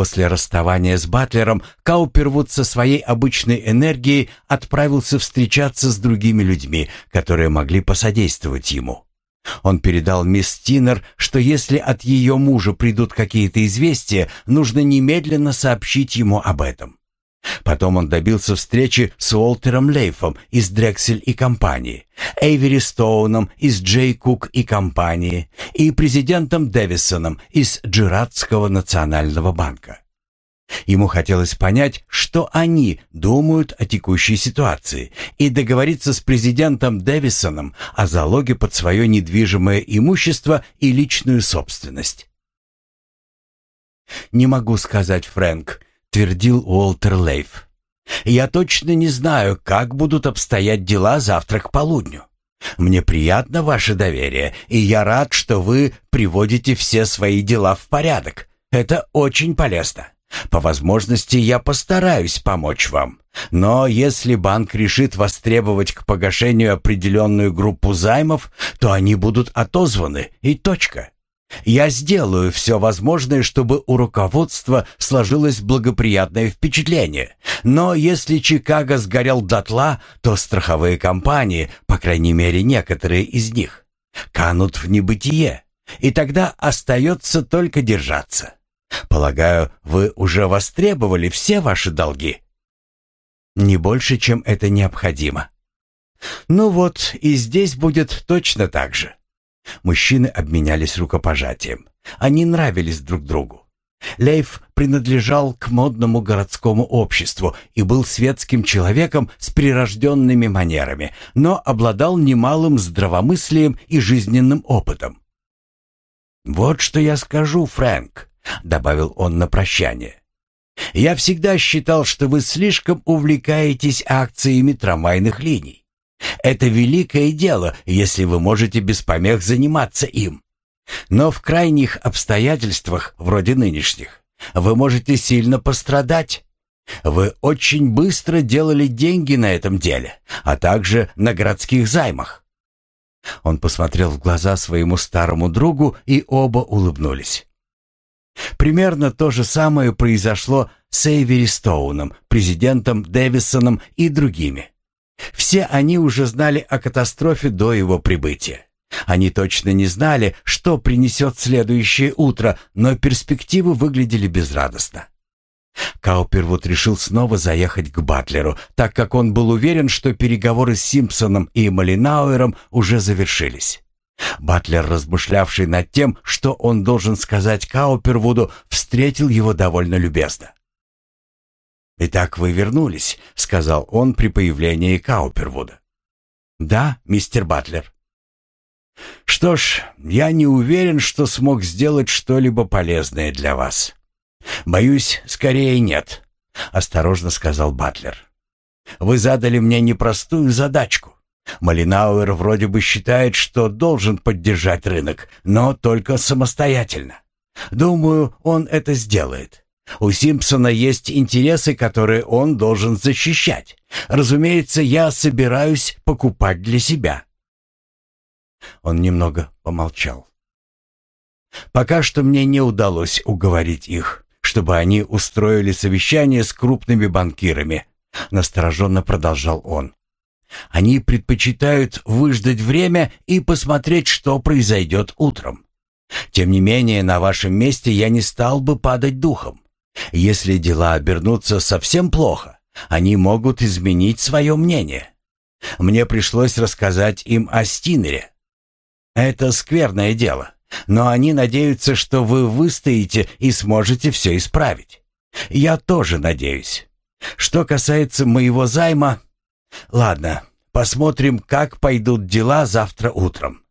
После расставания с Батлером Каупервуд со своей обычной энергией отправился встречаться с другими людьми, которые могли посодействовать ему. Он передал мисс Тинер, что если от ее мужа придут какие-то известия, нужно немедленно сообщить ему об этом. Потом он добился встречи с Уолтером Лейфом из Дрексель и компании, Эйвери Стоуном из Джей Кук и компании и президентом Дэвисоном из Джиратского национального банка. Ему хотелось понять, что они думают о текущей ситуации, и договориться с президентом Дэвисоном о залоге под свое недвижимое имущество и личную собственность. «Не могу сказать, Фрэнк», — твердил Уолтер Лейф. «Я точно не знаю, как будут обстоять дела завтра к полудню. Мне приятно ваше доверие, и я рад, что вы приводите все свои дела в порядок. Это очень полезно. По возможности я постараюсь помочь вам. Но если банк решит востребовать к погашению определенную группу займов, то они будут отозваны и точка. Я сделаю все возможное, чтобы у руководства сложилось благоприятное впечатление. Но если Чикаго сгорел дотла, то страховые компании, по крайней мере некоторые из них, канут в небытие. И тогда остается только держаться. Полагаю, вы уже востребовали все ваши долги? Не больше, чем это необходимо. Ну вот, и здесь будет точно так же. Мужчины обменялись рукопожатием. Они нравились друг другу. Лейф принадлежал к модному городскому обществу и был светским человеком с прирожденными манерами, но обладал немалым здравомыслием и жизненным опытом. «Вот что я скажу, Фрэнк. — добавил он на прощание. «Я всегда считал, что вы слишком увлекаетесь акциями трамвайных линий. Это великое дело, если вы можете без помех заниматься им. Но в крайних обстоятельствах, вроде нынешних, вы можете сильно пострадать. Вы очень быстро делали деньги на этом деле, а также на городских займах». Он посмотрел в глаза своему старому другу, и оба улыбнулись. Примерно то же самое произошло с Эйвери Стоуном, президентом Дэвисоном и другими. Все они уже знали о катастрофе до его прибытия. Они точно не знали, что принесет следующее утро, но перспективы выглядели безрадостно. Каупервуд решил снова заехать к Батлеру, так как он был уверен, что переговоры с Симпсоном и Малинауэром уже завершились. Батлер, размышлявший над тем, что он должен сказать Каупервуду, встретил его довольно любезно. «Итак, вы вернулись», — сказал он при появлении Каупервуда. «Да, мистер Батлер». «Что ж, я не уверен, что смог сделать что-либо полезное для вас. Боюсь, скорее нет», — осторожно сказал Батлер. «Вы задали мне непростую задачку. Малинауэр вроде бы считает, что должен поддержать рынок, но только самостоятельно. Думаю, он это сделает. У Симпсона есть интересы, которые он должен защищать. Разумеется, я собираюсь покупать для себя. Он немного помолчал. Пока что мне не удалось уговорить их, чтобы они устроили совещание с крупными банкирами, настороженно продолжал он. Они предпочитают выждать время и посмотреть, что произойдет утром. Тем не менее, на вашем месте я не стал бы падать духом. Если дела обернутся совсем плохо, они могут изменить свое мнение. Мне пришлось рассказать им о Стинере. Это скверное дело, но они надеются, что вы выстоите и сможете все исправить. Я тоже надеюсь. Что касается моего займа, Ладно, посмотрим, как пойдут дела завтра утром.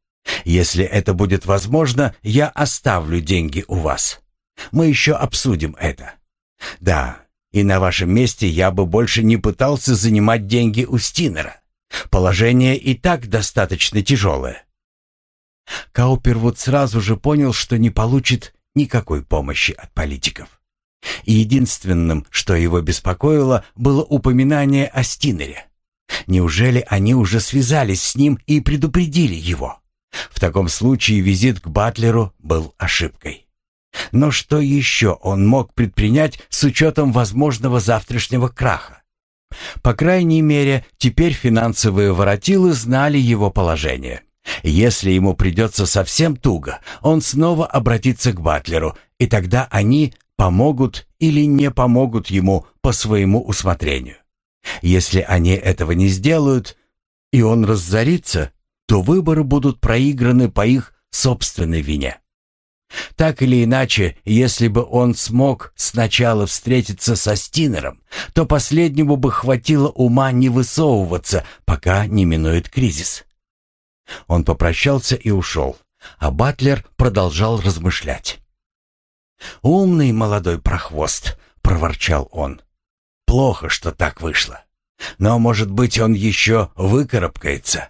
Если это будет возможно, я оставлю деньги у вас. Мы еще обсудим это. Да, и на вашем месте я бы больше не пытался занимать деньги у Стинера. Положение и так достаточно тяжелое. Каупервуд сразу же понял, что не получит никакой помощи от политиков. И единственным, что его беспокоило, было упоминание о Стинере. Неужели они уже связались с ним и предупредили его? В таком случае визит к Батлеру был ошибкой. Но что еще он мог предпринять с учетом возможного завтрашнего краха? По крайней мере, теперь финансовые воротилы знали его положение. Если ему придется совсем туго, он снова обратится к Батлеру, и тогда они помогут или не помогут ему по своему усмотрению. Если они этого не сделают, и он разорится, то выборы будут проиграны по их собственной вине. Так или иначе, если бы он смог сначала встретиться со Стинером, то последнему бы хватило ума не высовываться, пока не минует кризис. Он попрощался и ушел, а Батлер продолжал размышлять. «Умный молодой прохвост», — проворчал он. «Плохо, что так вышло. Но, может быть, он еще выкарабкается».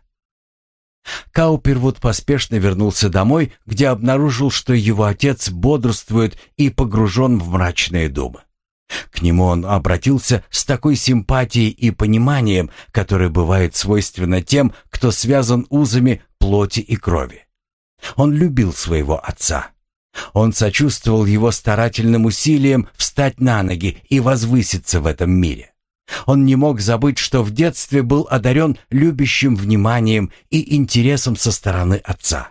Каупервуд поспешно вернулся домой, где обнаружил, что его отец бодрствует и погружен в мрачные думы. К нему он обратился с такой симпатией и пониманием, которое бывает свойственно тем, кто связан узами плоти и крови. Он любил своего отца. Он сочувствовал его старательным усилиям встать на ноги и возвыситься в этом мире. Он не мог забыть, что в детстве был одарен любящим вниманием и интересом со стороны отца.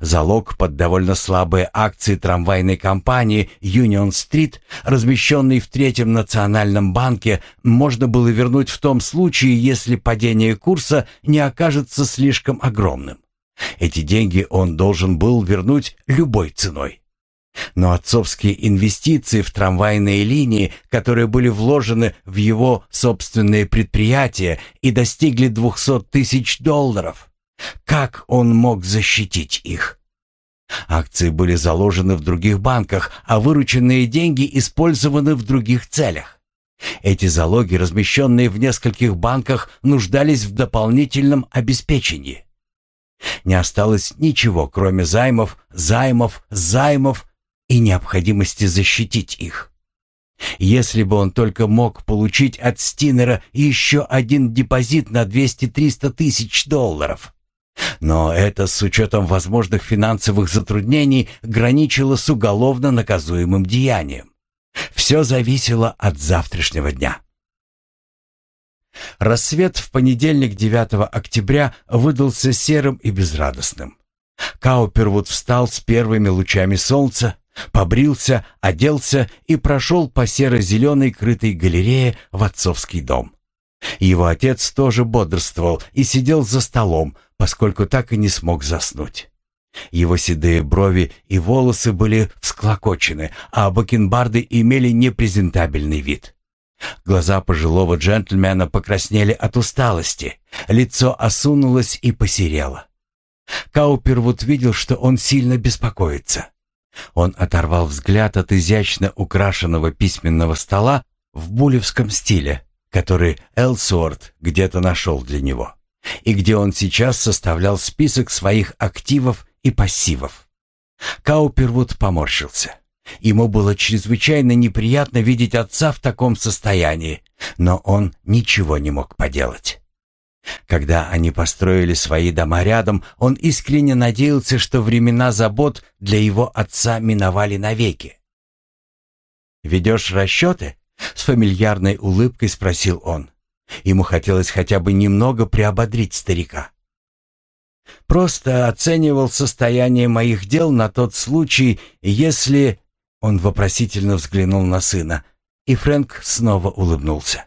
Залог под довольно слабые акции трамвайной компании Union Street, размещенный в Третьем национальном банке, можно было вернуть в том случае, если падение курса не окажется слишком огромным. Эти деньги он должен был вернуть любой ценой. Но отцовские инвестиции в трамвайные линии, которые были вложены в его собственные предприятия и достигли 200 тысяч долларов, как он мог защитить их? Акции были заложены в других банках, а вырученные деньги использованы в других целях. Эти залоги, размещенные в нескольких банках, нуждались в дополнительном обеспечении. Не осталось ничего, кроме займов, займов, займов и необходимости защитить их. Если бы он только мог получить от Стинера еще один депозит на 200-300 тысяч долларов. Но это с учетом возможных финансовых затруднений граничило с уголовно наказуемым деянием. Все зависело от завтрашнего дня. Рассвет в понедельник 9 октября выдался серым и безрадостным. Каупервуд встал с первыми лучами солнца, побрился, оделся и прошел по серо-зеленой крытой галерее в отцовский дом. Его отец тоже бодрствовал и сидел за столом, поскольку так и не смог заснуть. Его седые брови и волосы были всклокочены, а бакенбарды имели непрезентабельный вид. Глаза пожилого джентльмена покраснели от усталости, лицо осунулось и посерело. Каупервуд видел, что он сильно беспокоится. Он оторвал взгляд от изящно украшенного письменного стола в булевском стиле, который Элсуорт где-то нашел для него, и где он сейчас составлял список своих активов и пассивов. Каупервуд поморщился. Ему было чрезвычайно неприятно видеть отца в таком состоянии, но он ничего не мог поделать. Когда они построили свои дома рядом, он искренне надеялся, что времена забот для его отца миновали навеки. «Ведешь расчеты?» — с фамильярной улыбкой спросил он. Ему хотелось хотя бы немного приободрить старика. «Просто оценивал состояние моих дел на тот случай, если...» Он вопросительно взглянул на сына, и Фрэнк снова улыбнулся.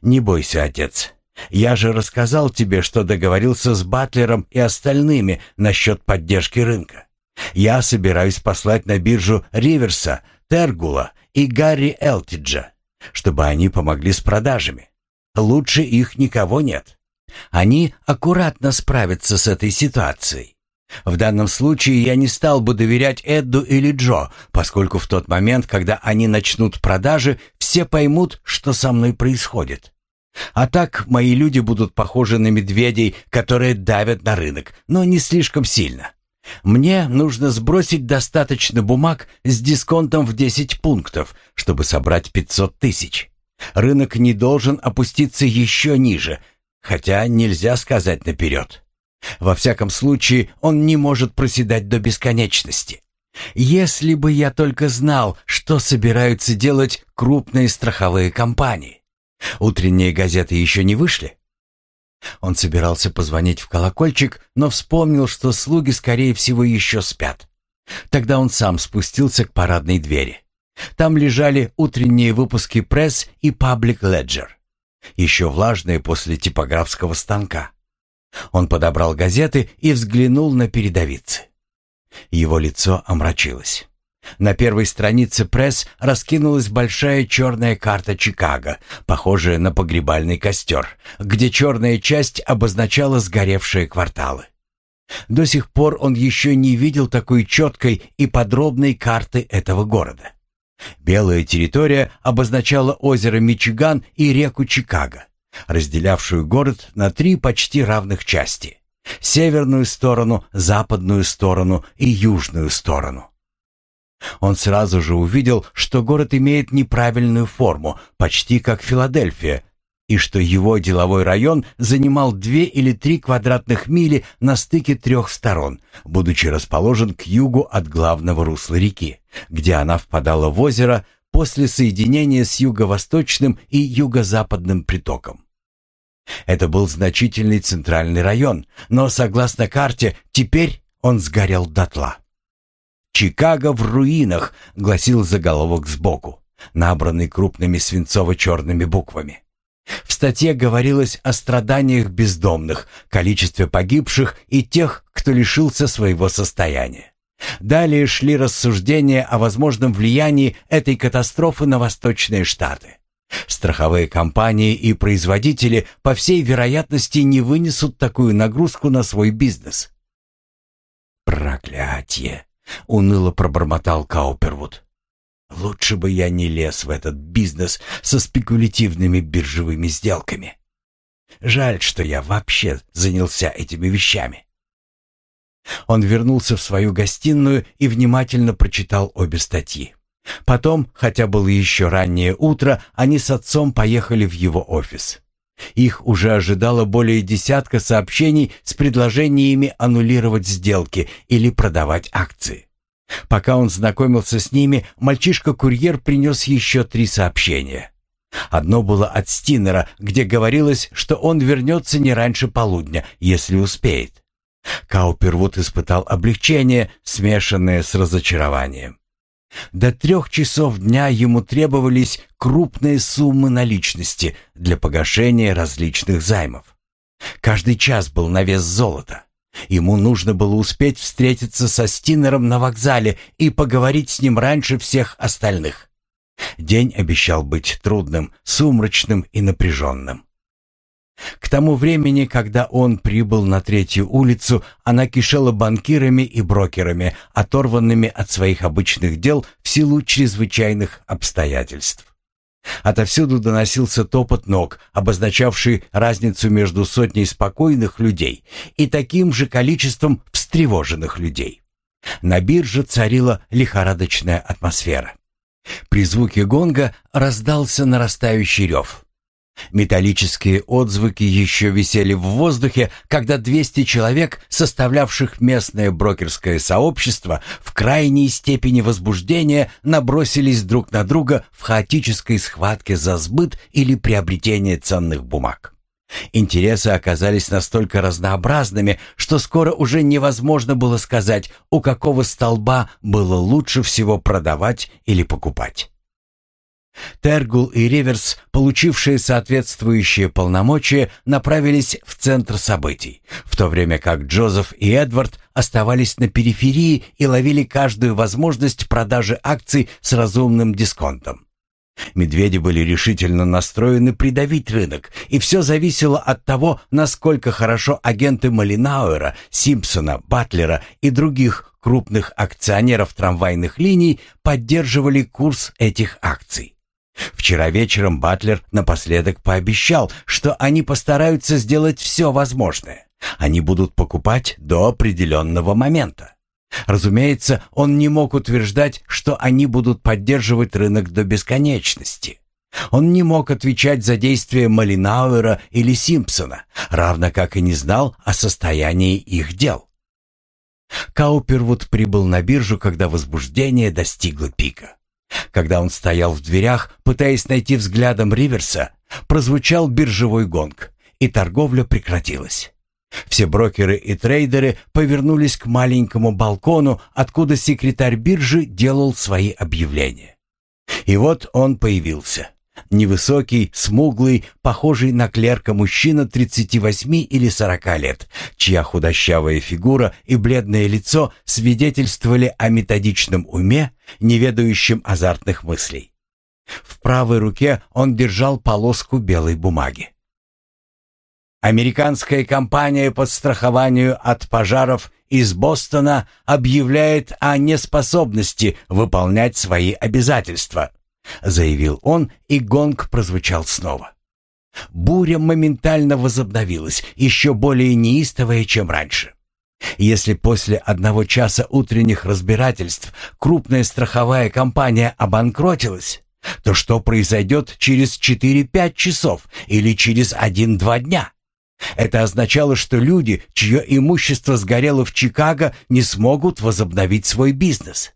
«Не бойся, отец. Я же рассказал тебе, что договорился с Батлером и остальными насчет поддержки рынка. Я собираюсь послать на биржу Риверса, Тергула и Гарри Элтиджа, чтобы они помогли с продажами. Лучше их никого нет. Они аккуратно справятся с этой ситуацией. В данном случае я не стал бы доверять Эдду или Джо, поскольку в тот момент, когда они начнут продажи, все поймут, что со мной происходит. А так мои люди будут похожи на медведей, которые давят на рынок, но не слишком сильно. Мне нужно сбросить достаточно бумаг с дисконтом в 10 пунктов, чтобы собрать 500 тысяч. Рынок не должен опуститься еще ниже, хотя нельзя сказать наперед. Во всяком случае, он не может проседать до бесконечности. Если бы я только знал, что собираются делать крупные страховые компании. Утренние газеты еще не вышли. Он собирался позвонить в колокольчик, но вспомнил, что слуги, скорее всего, еще спят. Тогда он сам спустился к парадной двери. Там лежали утренние выпуски пресс и Public Ledger, еще влажные после типографского станка. Он подобрал газеты и взглянул на передовицы. Его лицо омрачилось. На первой странице пресс раскинулась большая черная карта Чикаго, похожая на погребальный костер, где черная часть обозначала сгоревшие кварталы. До сих пор он еще не видел такой четкой и подробной карты этого города. Белая территория обозначала озеро Мичиган и реку Чикаго, разделявшую город на три почти равных части – северную сторону, западную сторону и южную сторону. Он сразу же увидел, что город имеет неправильную форму, почти как Филадельфия, и что его деловой район занимал две или три квадратных мили на стыке трех сторон, будучи расположен к югу от главного русла реки, где она впадала в озеро после соединения с юго-восточным и юго-западным притоком. Это был значительный центральный район, но, согласно карте, теперь он сгорел дотла. «Чикаго в руинах», — гласил заголовок сбоку, набранный крупными свинцово-черными буквами. В статье говорилось о страданиях бездомных, количестве погибших и тех, кто лишился своего состояния. Далее шли рассуждения о возможном влиянии этой катастрофы на восточные штаты. Страховые компании и производители, по всей вероятности, не вынесут такую нагрузку на свой бизнес. «Проклятие!» — уныло пробормотал Каупервуд. Лучше бы я не лез в этот бизнес со спекулятивными биржевыми сделками. Жаль, что я вообще занялся этими вещами. Он вернулся в свою гостиную и внимательно прочитал обе статьи. Потом, хотя было еще раннее утро, они с отцом поехали в его офис. Их уже ожидало более десятка сообщений с предложениями аннулировать сделки или продавать акции. Пока он знакомился с ними, мальчишка-курьер принес еще три сообщения. Одно было от Стинера, где говорилось, что он вернется не раньше полудня, если успеет. Каупервуд испытал облегчение, смешанное с разочарованием. До трех часов дня ему требовались крупные суммы наличности для погашения различных займов. Каждый час был на вес золота. Ему нужно было успеть встретиться со Стинером на вокзале и поговорить с ним раньше всех остальных. День обещал быть трудным, сумрачным и напряженным. К тому времени, когда он прибыл на третью улицу, она кишела банкирами и брокерами, оторванными от своих обычных дел в силу чрезвычайных обстоятельств. Отовсюду доносился топот ног, обозначавший разницу между сотней спокойных людей и таким же количеством встревоженных людей. На бирже царила лихорадочная атмосфера. При звуке гонга раздался нарастающий рев. Металлические отзвуки еще висели в воздухе, когда 200 человек, составлявших местное брокерское сообщество, в крайней степени возбуждения набросились друг на друга в хаотической схватке за сбыт или приобретение ценных бумаг. Интересы оказались настолько разнообразными, что скоро уже невозможно было сказать, у какого столба было лучше всего продавать или покупать. Тергул и Риверс, получившие соответствующие полномочия, направились в центр событий, в то время как Джозеф и Эдвард оставались на периферии и ловили каждую возможность продажи акций с разумным дисконтом. Медведи были решительно настроены придавить рынок, и все зависело от того, насколько хорошо агенты Малинауэра, Симпсона, Батлера и других крупных акционеров трамвайных линий поддерживали курс этих акций. Вчера вечером Батлер напоследок пообещал, что они постараются сделать все возможное. Они будут покупать до определенного момента. Разумеется, он не мог утверждать, что они будут поддерживать рынок до бесконечности. Он не мог отвечать за действия Малинауэра или Симпсона, равно как и не знал о состоянии их дел. Каупервуд прибыл на биржу, когда возбуждение достигло пика. Когда он стоял в дверях, пытаясь найти взглядом Риверса, прозвучал биржевой гонг, и торговля прекратилась. Все брокеры и трейдеры повернулись к маленькому балкону, откуда секретарь биржи делал свои объявления. И вот он появился. Невысокий, смуглый, похожий на клерка мужчина 38 или 40 лет, чья худощавая фигура и бледное лицо свидетельствовали о методичном уме, не ведающем азартных мыслей. В правой руке он держал полоску белой бумаги. Американская компания по страхованию от пожаров из Бостона объявляет о неспособности выполнять свои обязательства, заявил он, и гонг прозвучал снова. Буря моментально возобновилась, еще более неистовая, чем раньше. Если после одного часа утренних разбирательств крупная страховая компания обанкротилась, то что произойдет через 4-5 часов или через 1-2 дня? Это означало, что люди, чье имущество сгорело в Чикаго, не смогут возобновить свой бизнес.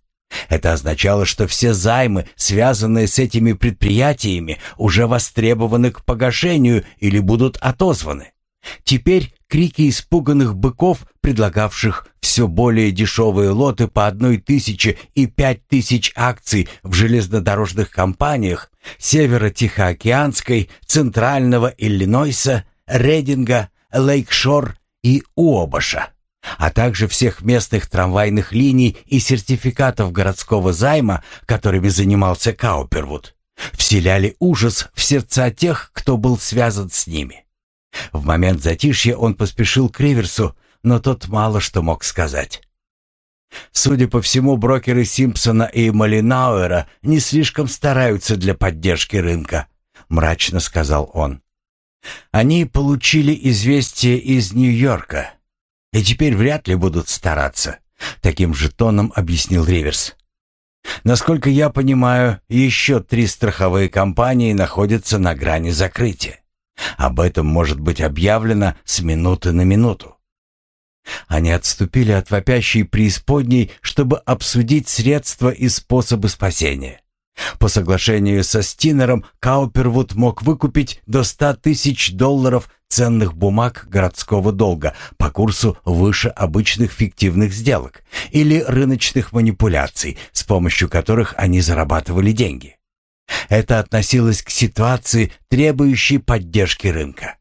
Это означало, что все займы, связанные с этими предприятиями, уже востребованы к погашению или будут отозваны. Теперь крики испуганных быков, предлагавших все более дешевые лоты по одной тысяче и пять тысяч акций в железнодорожных компаниях Северо-Тихоокеанской, Центрального Иллинойса, Рейдинга, Лейкшор и Уобаша, а также всех местных трамвайных линий и сертификатов городского займа, которыми занимался Каупервуд, вселяли ужас в сердца тех, кто был связан с ними. В момент затишья он поспешил к Риверсу, но тот мало что мог сказать. Судя по всему, брокеры Симпсона и Малинауэра не слишком стараются для поддержки рынка, мрачно сказал он. Они получили известие из Нью-Йорка и теперь вряд ли будут стараться, таким же тоном объяснил Риверс. Насколько я понимаю, еще три страховые компании находятся на грани закрытия. Об этом может быть объявлено с минуты на минуту. Они отступили от вопящей преисподней, чтобы обсудить средства и способы спасения. По соглашению со Стинером Каупервуд мог выкупить до 100 тысяч долларов ценных бумаг городского долга по курсу выше обычных фиктивных сделок или рыночных манипуляций, с помощью которых они зарабатывали деньги. Это относилось к ситуации, требующей поддержки рынка.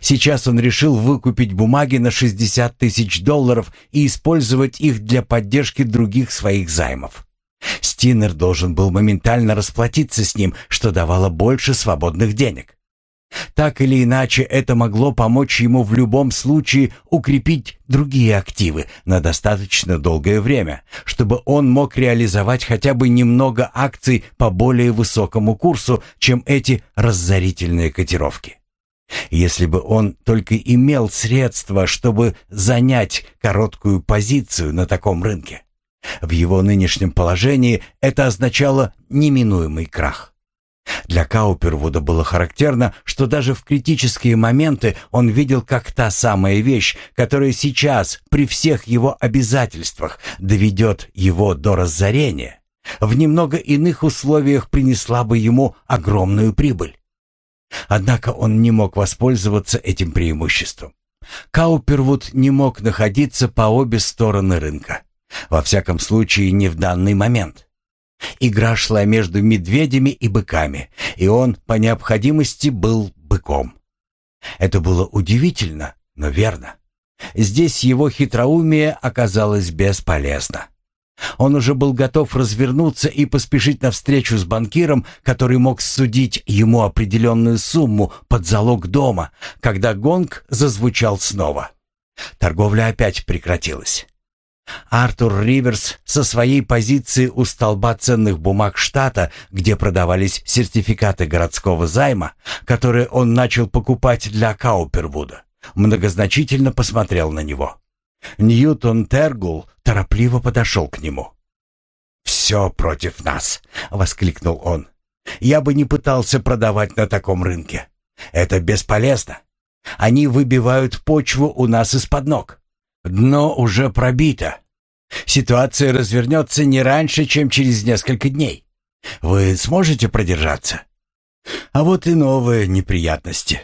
Сейчас он решил выкупить бумаги на 60 тысяч долларов и использовать их для поддержки других своих займов. Стинер должен был моментально расплатиться с ним, что давало больше свободных денег. Так или иначе, это могло помочь ему в любом случае укрепить другие активы на достаточно долгое время, чтобы он мог реализовать хотя бы немного акций по более высокому курсу, чем эти разорительные котировки. Если бы он только имел средства, чтобы занять короткую позицию на таком рынке. В его нынешнем положении это означало неминуемый крах. Для Каупервуда было характерно, что даже в критические моменты он видел, как та самая вещь, которая сейчас, при всех его обязательствах, доведет его до разорения, в немного иных условиях принесла бы ему огромную прибыль. Однако он не мог воспользоваться этим преимуществом. Каупервуд не мог находиться по обе стороны рынка. Во всяком случае, не в данный момент. Игра шла между медведями и быками, и он по необходимости был быком. Это было удивительно, но верно. Здесь его хитроумие оказалось бесполезно. Он уже был готов развернуться и поспешить навстречу с банкиром, который мог судить ему определенную сумму под залог дома, когда гонг зазвучал снова. Торговля опять прекратилась. Артур Риверс со своей позиции у столба ценных бумаг штата, где продавались сертификаты городского займа, которые он начал покупать для Каупервуда, многозначительно посмотрел на него. Ньютон Тергул торопливо подошел к нему. «Все против нас!» — воскликнул он. «Я бы не пытался продавать на таком рынке. Это бесполезно. Они выбивают почву у нас из-под ног. Дно уже пробито. Ситуация развернется не раньше, чем через несколько дней. Вы сможете продержаться? А вот и новые неприятности.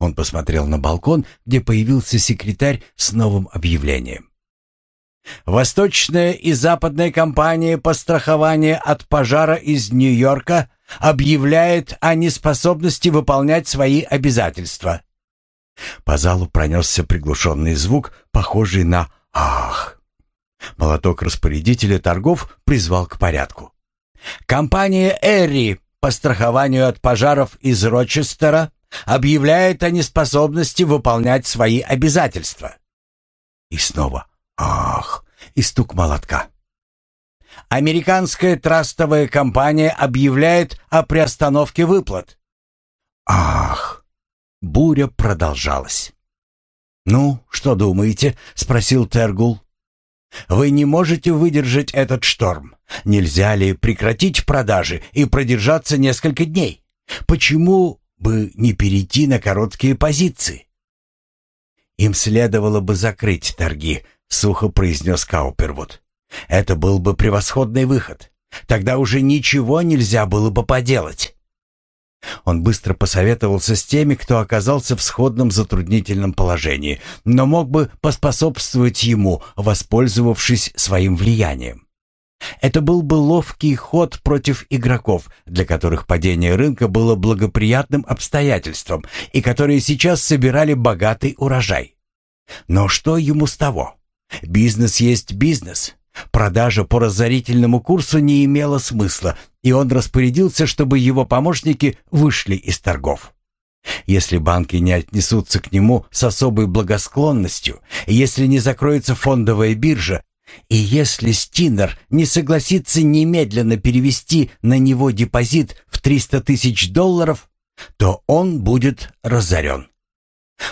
Он посмотрел на балкон, где появился секретарь с новым объявлением. Восточная и западная компания по страхованию от пожара из Нью-Йорка объявляет о неспособности выполнять свои обязательства. По залу пронесся приглушенный звук, похожий на «ах». Молоток распорядителя торгов призвал к порядку. Компания «Эрри» по страхованию от пожаров из Рочестера объявляет о неспособности выполнять свои обязательства. И снова «ах» и стук молотка. Американская трастовая компания объявляет о приостановке выплат. Ах! Буря продолжалась. «Ну, что думаете?» — спросил Тергул. «Вы не можете выдержать этот шторм. Нельзя ли прекратить продажи и продержаться несколько дней? Почему бы не перейти на короткие позиции?» «Им следовало бы закрыть торги», — сухо произнес Каупервуд. Это был бы превосходный выход. Тогда уже ничего нельзя было бы поделать. Он быстро посоветовался с теми, кто оказался в сходном затруднительном положении, но мог бы поспособствовать ему, воспользовавшись своим влиянием. Это был бы ловкий ход против игроков, для которых падение рынка было благоприятным обстоятельством и которые сейчас собирали богатый урожай. Но что ему с того? Бизнес есть бизнес. Продажа по разорительному курсу не имела смысла, и он распорядился, чтобы его помощники вышли из торгов. Если банки не отнесутся к нему с особой благосклонностью, если не закроется фондовая биржа, и если Стинер не согласится немедленно перевести на него депозит в 300 тысяч долларов, то он будет разорен.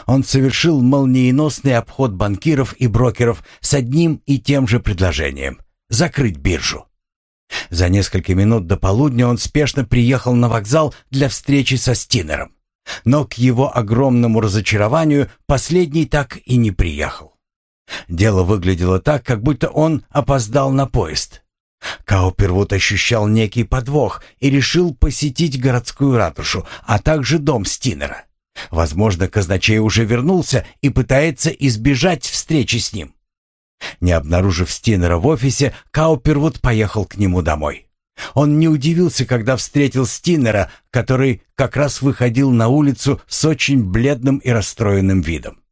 Он совершил молниеносный обход банкиров и брокеров с одним и тем же предложением – закрыть биржу. За несколько минут до полудня он спешно приехал на вокзал для встречи со Стинером. Но к его огромному разочарованию последний так и не приехал. Дело выглядело так, как будто он опоздал на поезд. Каупервуд ощущал некий подвох и решил посетить городскую ратушу, а также дом Стинера. Возможно, казначей уже вернулся и пытается избежать встречи с ним. Не обнаружив Стинера в офисе, Каупервуд поехал к нему домой. Он не удивился, когда встретил Стинера, который как раз выходил на улицу с очень бледным и расстроенным видом.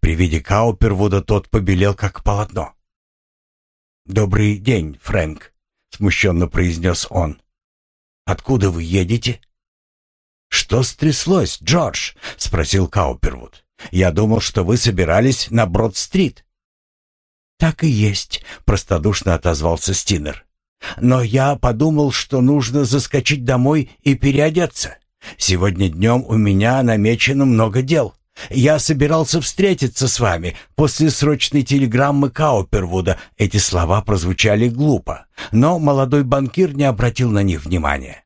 При виде Каупервуда тот побелел, как полотно. «Добрый день, Фрэнк», — смущенно произнес он. «Откуда вы едете?» «Что стряслось, Джордж?» — спросил Каупервуд. «Я думал, что вы собирались на Брод-стрит». «Так и есть», — простодушно отозвался Стинер. «Но я подумал, что нужно заскочить домой и переодеться. Сегодня днем у меня намечено много дел. Я собирался встретиться с вами. После срочной телеграммы Каупервуда эти слова прозвучали глупо, но молодой банкир не обратил на них внимания.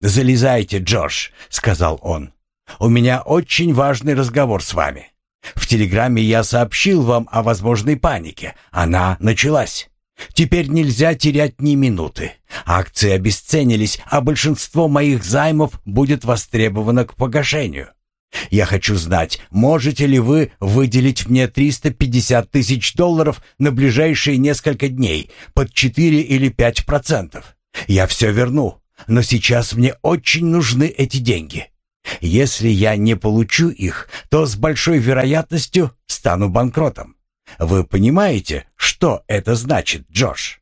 «Залезайте, Джордж», — сказал он. «У меня очень важный разговор с вами. В телеграмме я сообщил вам о возможной панике. Она началась. Теперь нельзя терять ни минуты. Акции обесценились, а большинство моих займов будет востребовано к погашению. Я хочу знать, можете ли вы выделить мне 350 тысяч долларов на ближайшие несколько дней под 4 или 5 процентов. Я все верну но сейчас мне очень нужны эти деньги. Если я не получу их, то с большой вероятностью стану банкротом. Вы понимаете, что это значит, Джош?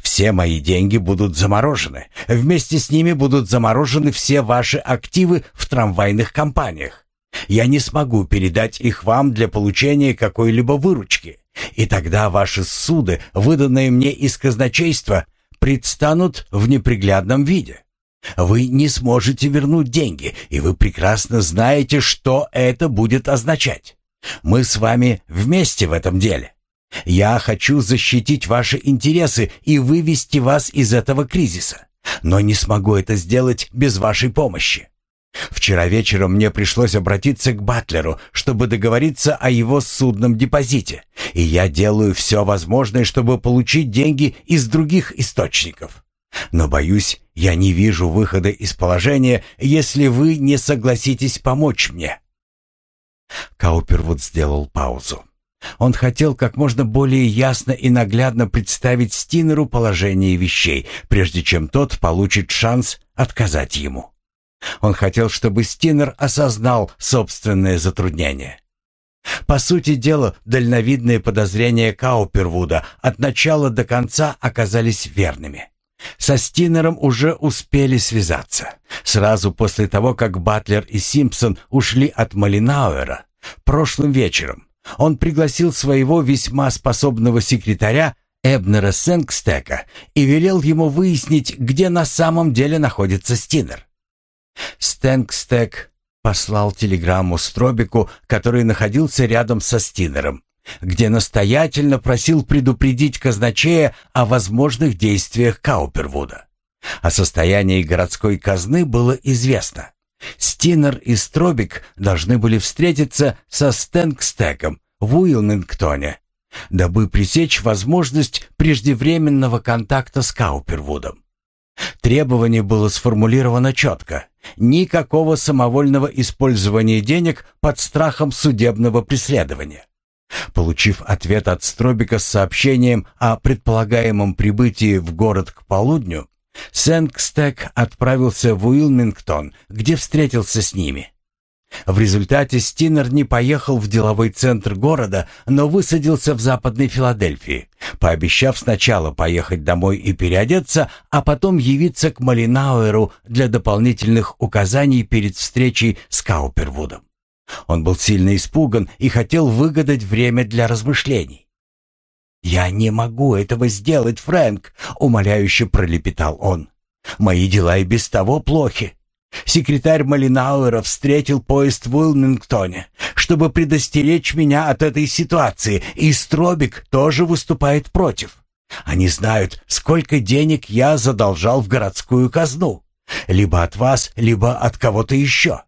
Все мои деньги будут заморожены. Вместе с ними будут заморожены все ваши активы в трамвайных компаниях. Я не смогу передать их вам для получения какой-либо выручки. И тогда ваши суды, выданные мне из казначейства, предстанут в неприглядном виде. Вы не сможете вернуть деньги, и вы прекрасно знаете, что это будет означать. Мы с вами вместе в этом деле. Я хочу защитить ваши интересы и вывести вас из этого кризиса, но не смогу это сделать без вашей помощи. Вчера вечером мне пришлось обратиться к Батлеру, чтобы договориться о его судном депозите, и я делаю все возможное, чтобы получить деньги из других источников. Но, боюсь, я не вижу выхода из положения, если вы не согласитесь помочь мне». Каупервуд сделал паузу. Он хотел как можно более ясно и наглядно представить Стинеру положение вещей, прежде чем тот получит шанс отказать ему. Он хотел, чтобы Стинер осознал собственное затруднение. По сути дела, дальновидные подозрения Каупервуда от начала до конца оказались верными. Со Стинером уже успели связаться. Сразу после того, как Батлер и Симпсон ушли от Малинауэра, прошлым вечером, он пригласил своего весьма способного секретаря Эбнера Сенгстека и велел ему выяснить, где на самом деле находится Стинер. Стенгстек послал телеграмму Стробику, который находился рядом со Стинером, где настоятельно просил предупредить казначея о возможных действиях Каупервуда. О состоянии городской казны было известно. Стинер и Стробик должны были встретиться со Стенгстеком в Уилмингтоне, дабы пресечь возможность преждевременного контакта с Каупервудом. Требование было сформулировано четко. Никакого самовольного использования денег под страхом судебного преследования. Получив ответ от Стробика с сообщением о предполагаемом прибытии в город к полудню, Сэнкстек отправился в Уилмингтон, где встретился с ними. В результате Стинер не поехал в деловой центр города, но высадился в Западной Филадельфии, пообещав сначала поехать домой и переодеться, а потом явиться к Малинауэру для дополнительных указаний перед встречей с Каупервудом. Он был сильно испуган и хотел выгадать время для размышлений. «Я не могу этого сделать, Фрэнк», — умоляюще пролепетал он. «Мои дела и без того плохи. Секретарь Малинауэра встретил поезд в Уилмингтоне, чтобы предостеречь меня от этой ситуации, и Стробик тоже выступает против. Они знают, сколько денег я задолжал в городскую казну. Либо от вас, либо от кого-то еще.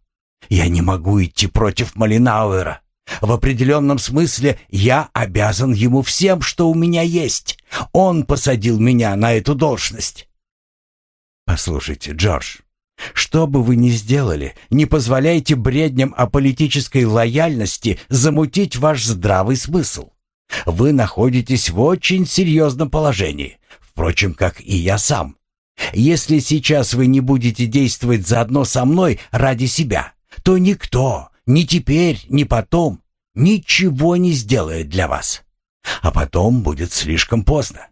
Я не могу идти против Малинауэра. В определенном смысле я обязан ему всем, что у меня есть. Он посадил меня на эту должность. Послушайте, Джордж, что бы вы ни сделали, не позволяйте бредням о политической лояльности замутить ваш здравый смысл. Вы находитесь в очень серьезном положении, впрочем, как и я сам. Если сейчас вы не будете действовать заодно со мной ради себя, то никто, ни теперь, ни потом, ничего не сделает для вас. А потом будет слишком поздно.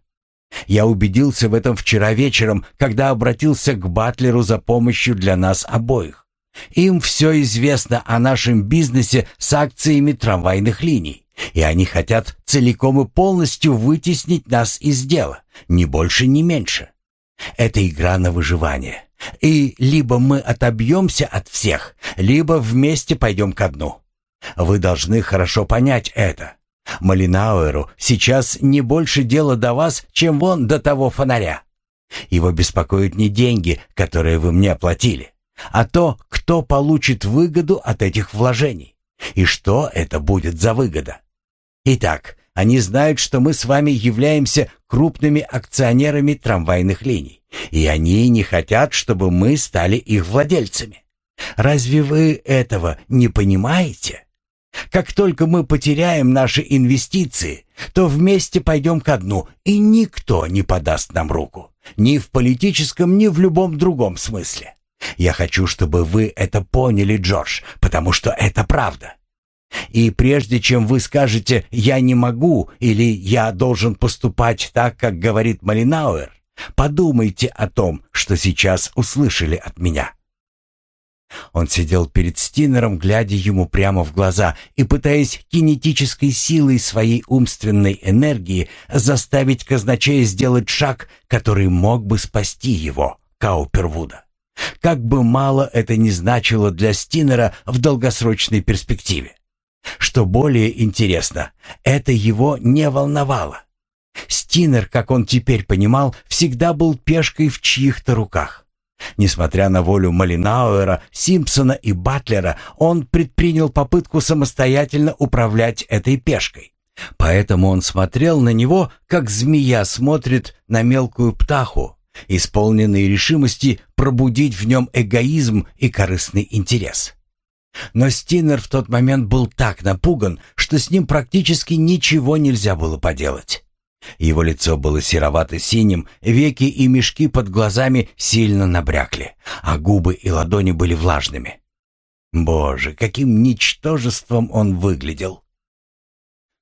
Я убедился в этом вчера вечером, когда обратился к Батлеру за помощью для нас обоих. Им все известно о нашем бизнесе с акциями трамвайных линий, и они хотят целиком и полностью вытеснить нас из дела, ни больше, ни меньше. Это игра на выживание. И либо мы отобьемся от всех, либо вместе пойдем ко дну. Вы должны хорошо понять это. Малинауэру сейчас не больше дела до вас, чем вон до того фонаря. Его беспокоят не деньги, которые вы мне оплатили, а то, кто получит выгоду от этих вложений и что это будет за выгода. Итак, они знают, что мы с вами являемся крупными акционерами трамвайных линий, и они не хотят, чтобы мы стали их владельцами. Разве вы этого не понимаете? Как только мы потеряем наши инвестиции, то вместе пойдем ко дну, и никто не подаст нам руку. Ни в политическом, ни в любом другом смысле. Я хочу, чтобы вы это поняли, Джордж, потому что это правда. И прежде чем вы скажете «я не могу» или «я должен поступать так, как говорит Малинауэр», подумайте о том, что сейчас услышали от меня. Он сидел перед Стинером, глядя ему прямо в глаза и пытаясь кинетической силой своей умственной энергии заставить казначея сделать шаг, который мог бы спасти его, Каупервуда. Как бы мало это ни значило для Стинера в долгосрочной перспективе. Что более интересно, это его не волновало. Стинер, как он теперь понимал, всегда был пешкой в чьих-то руках. Несмотря на волю Малинауэра, Симпсона и Батлера, он предпринял попытку самостоятельно управлять этой пешкой. Поэтому он смотрел на него, как змея смотрит на мелкую птаху, исполненный решимости пробудить в нем эгоизм и корыстный интерес. Но Стинер в тот момент был так напуган, что с ним практически ничего нельзя было поделать. Его лицо было серовато-синим, веки и мешки под глазами сильно набрякли, а губы и ладони были влажными. Боже, каким ничтожеством он выглядел!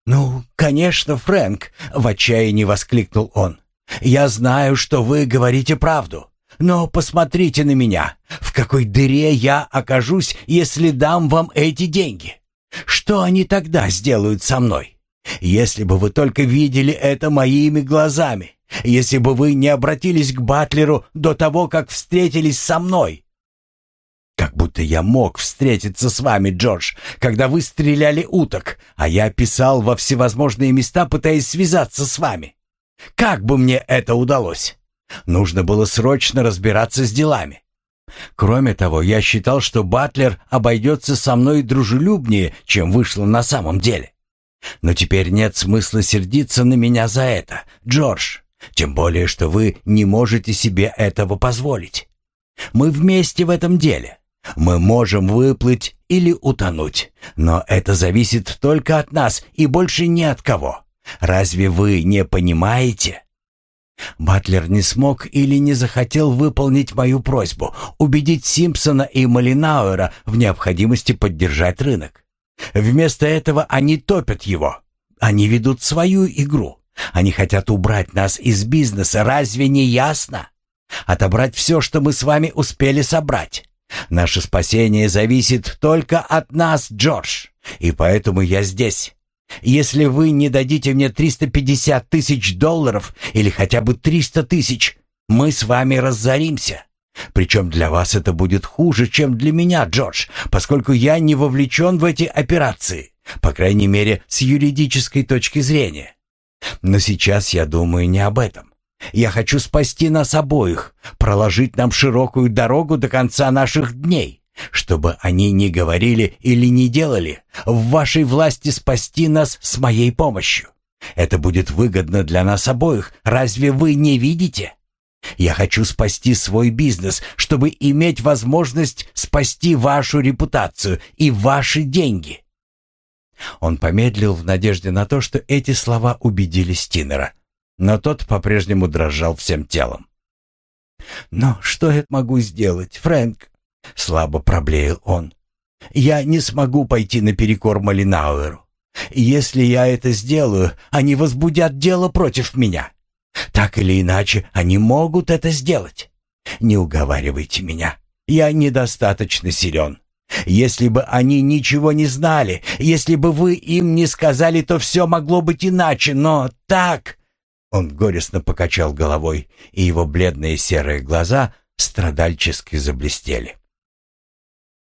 «Ну, конечно, Фрэнк!» — в отчаянии воскликнул он. «Я знаю, что вы говорите правду. Но посмотрите на меня. В какой дыре я окажусь, если дам вам эти деньги? Что они тогда сделают со мной? Если бы вы только видели это моими глазами, если бы вы не обратились к Батлеру до того, как встретились со мной. Как будто я мог встретиться с вами, Джордж, когда вы стреляли уток, а я писал во всевозможные места, пытаясь связаться с вами. Как бы мне это удалось? Нужно было срочно разбираться с делами. Кроме того, я считал, что Батлер обойдется со мной дружелюбнее, чем вышло на самом деле. Но теперь нет смысла сердиться на меня за это, Джордж. Тем более, что вы не можете себе этого позволить. Мы вместе в этом деле. Мы можем выплыть или утонуть, но это зависит только от нас и больше ни от кого. Разве вы не понимаете? Батлер не смог или не захотел выполнить мою просьбу, убедить Симпсона и Малинауэра в необходимости поддержать рынок. Вместо этого они топят его. Они ведут свою игру. Они хотят убрать нас из бизнеса, разве не ясно? Отобрать все, что мы с вами успели собрать. Наше спасение зависит только от нас, Джордж. И поэтому я здесь. Если вы не дадите мне 350 тысяч долларов или хотя бы 300 тысяч, мы с вами разоримся. Причем для вас это будет хуже, чем для меня, Джордж, поскольку я не вовлечен в эти операции, по крайней мере, с юридической точки зрения. Но сейчас я думаю не об этом. Я хочу спасти нас обоих, проложить нам широкую дорогу до конца наших дней, чтобы они не говорили или не делали, в вашей власти спасти нас с моей помощью. Это будет выгодно для нас обоих, разве вы не видите?» Я хочу спасти свой бизнес, чтобы иметь возможность спасти вашу репутацию и ваши деньги». Он помедлил в надежде на то, что эти слова убедили Стинера, но тот по-прежнему дрожал всем телом. «Но что я могу сделать, Фрэнк?» — слабо проблеял он. «Я не смогу пойти наперекор Малинауэру. Если я это сделаю, они возбудят дело против меня. Так или иначе, они могут это сделать. Не уговаривайте меня. Я недостаточно силен. Если бы они ничего не знали, если бы вы им не сказали, то все могло быть иначе, но так...» Он горестно покачал головой, и его бледные серые глаза страдальчески заблестели.